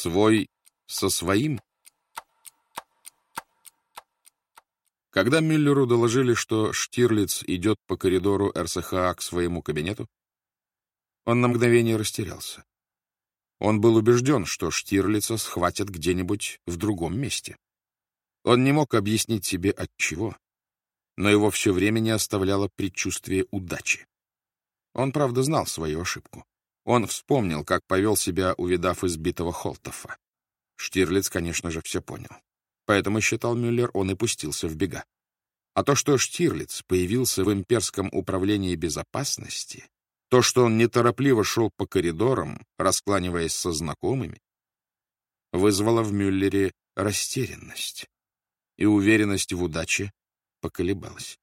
Свой со своим? Когда Мюллеру доложили, что Штирлиц идет по коридору РСХА к своему кабинету, он на мгновение растерялся. Он был убежден, что Штирлица схватят где-нибудь в другом месте. Он не мог объяснить себе от чего, но его все время не оставляло предчувствие удачи. Он, правда, знал свою ошибку. Он вспомнил, как повел себя, увидав избитого Холтофа. Штирлиц, конечно же, все понял. Поэтому, считал Мюллер, он и пустился в бега. А то, что Штирлиц появился в имперском управлении безопасности, то, что он неторопливо шел по коридорам, раскланиваясь со знакомыми, вызвало в Мюллере растерянность, и уверенность в удаче поколебалась.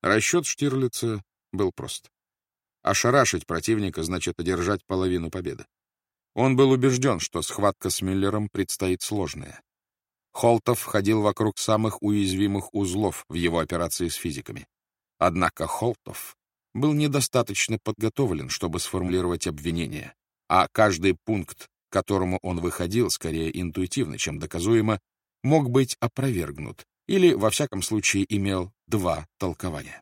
Расчет Штирлица был прост. Ошарашить противника значит одержать половину победы. Он был убежден, что схватка с Мюллером предстоит сложная. Холтов ходил вокруг самых уязвимых узлов в его операции с физиками. Однако Холтов был недостаточно подготовлен, чтобы сформулировать обвинение, а каждый пункт, к которому он выходил, скорее интуитивно, чем доказуемо, мог быть опровергнут или, во всяком случае, имел два толкования.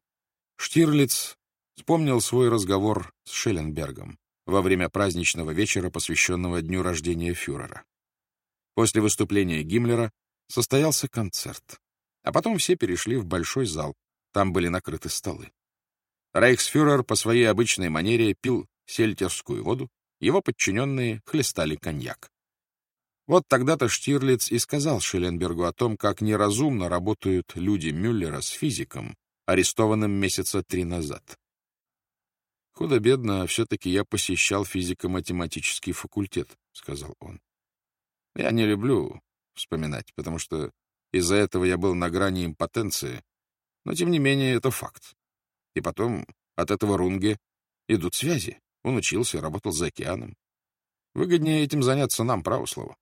Штирлиц вспомнил свой разговор с Шелленбергом во время праздничного вечера, посвященного дню рождения фюрера. После выступления Гиммлера состоялся концерт, а потом все перешли в большой зал, там были накрыты столы. Рейхсфюрер по своей обычной манере пил сельтерскую воду, его подчиненные хлестали коньяк. Вот тогда-то Штирлиц и сказал Шелленбергу о том, как неразумно работают люди Мюллера с физиком, арестованным месяца три назад. «Худо-бедно, все-таки я посещал физико-математический факультет», — сказал он. «Я не люблю вспоминать, потому что из-за этого я был на грани импотенции, но, тем не менее, это факт. И потом от этого Рунге идут связи. Он учился, работал за океаном. Выгоднее этим заняться нам, право слово.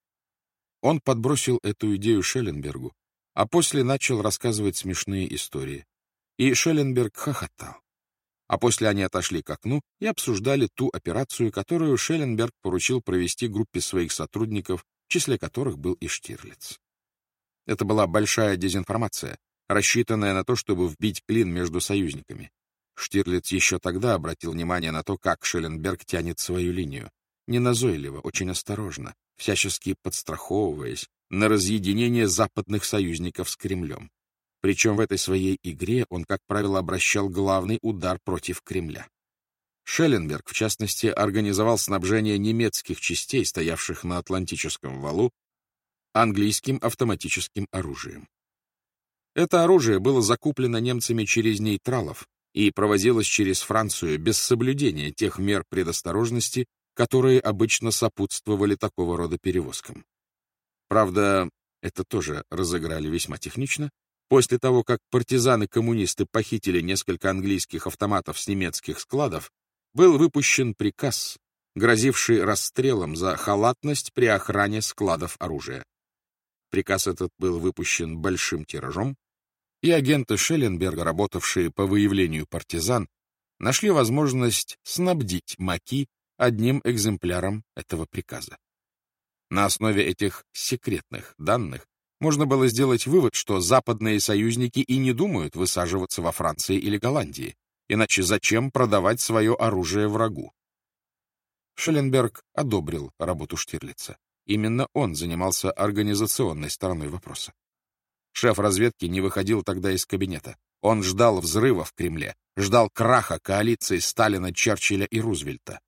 Он подбросил эту идею Шелленбергу, а после начал рассказывать смешные истории. И Шелленберг хохотал а после они отошли к окну и обсуждали ту операцию, которую Шелленберг поручил провести группе своих сотрудников, в числе которых был и Штирлиц. Это была большая дезинформация, рассчитанная на то, чтобы вбить клин между союзниками. Штирлиц еще тогда обратил внимание на то, как Шелленберг тянет свою линию. Неназойливо, очень осторожно, всячески подстраховываясь на разъединение западных союзников с Кремлем. Причем в этой своей игре он, как правило, обращал главный удар против Кремля. Шелленберг, в частности, организовал снабжение немецких частей, стоявших на Атлантическом валу, английским автоматическим оружием. Это оружие было закуплено немцами через нейтралов и провозилось через Францию без соблюдения тех мер предосторожности, которые обычно сопутствовали такого рода перевозкам. Правда, это тоже разыграли весьма технично, После того, как партизаны-коммунисты похитили несколько английских автоматов с немецких складов, был выпущен приказ, грозивший расстрелом за халатность при охране складов оружия. Приказ этот был выпущен большим тиражом, и агенты Шелленберга, работавшие по выявлению партизан, нашли возможность снабдить Маки одним экземпляром этого приказа. На основе этих секретных данных можно было сделать вывод, что западные союзники и не думают высаживаться во Франции или Голландии, иначе зачем продавать свое оружие врагу? Шелленберг одобрил работу Штирлица. Именно он занимался организационной стороной вопроса. Шеф разведки не выходил тогда из кабинета. Он ждал взрыва в Кремле, ждал краха коалиции Сталина, Черчилля и Рузвельта.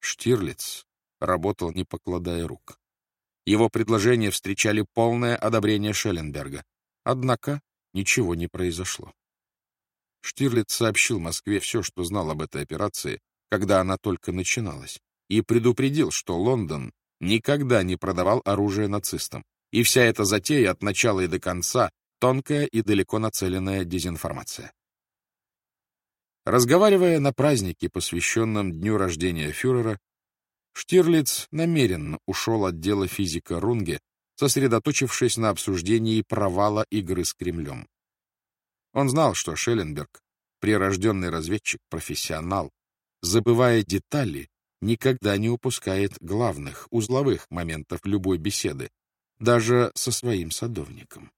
Штирлиц работал, не покладая рук. Его предложения встречали полное одобрение Шелленберга. Однако ничего не произошло. Штирлиц сообщил Москве все, что знал об этой операции, когда она только начиналась, и предупредил, что Лондон никогда не продавал оружие нацистам, и вся эта затея от начала и до конца тонкая и далеко нацеленная дезинформация. Разговаривая на празднике, посвященном дню рождения фюрера, Штирлиц намеренно ушел от дела физика Рунге, сосредоточившись на обсуждении провала игры с Кремлем. Он знал, что Шелленберг, прирожденный разведчик, профессионал, забывая детали, никогда не упускает главных, узловых моментов любой беседы, даже со своим садовником.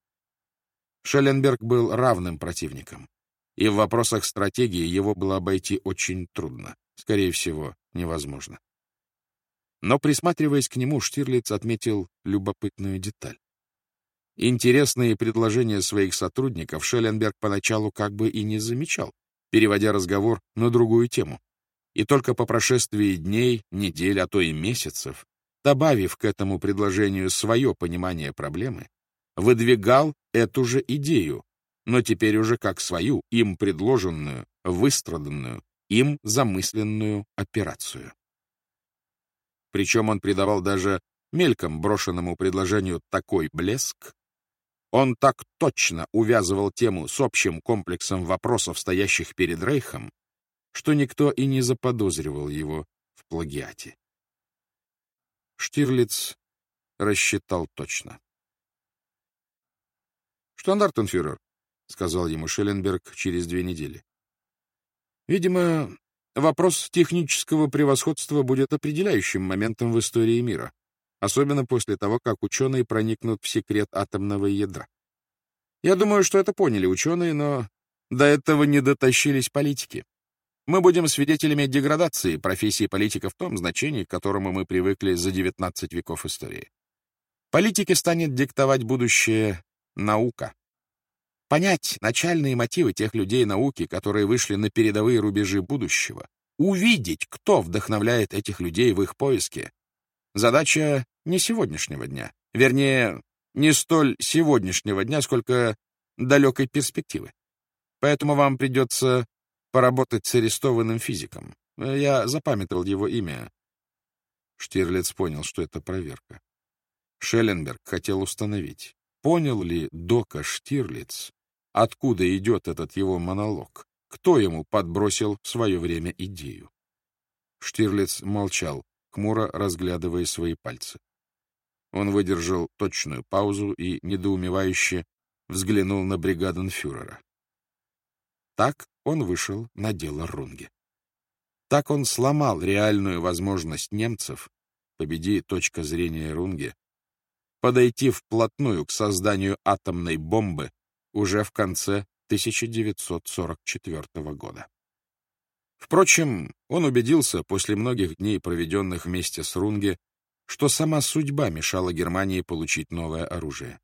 Шелленберг был равным противником, и в вопросах стратегии его было обойти очень трудно, скорее всего, невозможно. Но, присматриваясь к нему, Штирлиц отметил любопытную деталь. Интересные предложения своих сотрудников Шелленберг поначалу как бы и не замечал, переводя разговор на другую тему. И только по прошествии дней, недель, а то и месяцев, добавив к этому предложению свое понимание проблемы, выдвигал эту же идею, но теперь уже как свою, им предложенную, выстраданную, им замысленную операцию. Причем он придавал даже мельком брошенному предложению такой блеск, он так точно увязывал тему с общим комплексом вопросов, стоящих перед Рейхом, что никто и не заподозривал его в плагиате. Штирлиц рассчитал точно. «Штандартенфюрер», — сказал ему Шелленберг через две недели. «Видимо, вопрос технического превосходства будет определяющим моментом в истории мира особенно после того, как ученые проникнут в секрет атомного ядра. Я думаю, что это поняли ученые, но до этого не дотащились политики. Мы будем свидетелями деградации профессии политика в том значении, к которому мы привыкли за 19 веков истории. Политике станет диктовать будущее наука. Понять начальные мотивы тех людей науки, которые вышли на передовые рубежи будущего, увидеть, кто вдохновляет этих людей в их поиске, Задача не сегодняшнего дня. Вернее, не столь сегодняшнего дня, сколько далекой перспективы. Поэтому вам придется поработать с арестованным физиком. Я запамятовал его имя. Штирлиц понял, что это проверка. Шелленберг хотел установить, понял ли Дока Штирлиц, откуда идет этот его монолог, кто ему подбросил в свое время идею. Штирлиц молчал, хмуро разглядывая свои пальцы. Он выдержал точную паузу и, недоумевающе, взглянул на бригаденфюрера. Так он вышел на дело Рунге. Так он сломал реальную возможность немцев, победи точка зрения Рунге, подойти вплотную к созданию атомной бомбы уже в конце 1944 года. Впрочем, он убедился после многих дней, проведенных вместе с Рунге, что сама судьба мешала Германии получить новое оружие.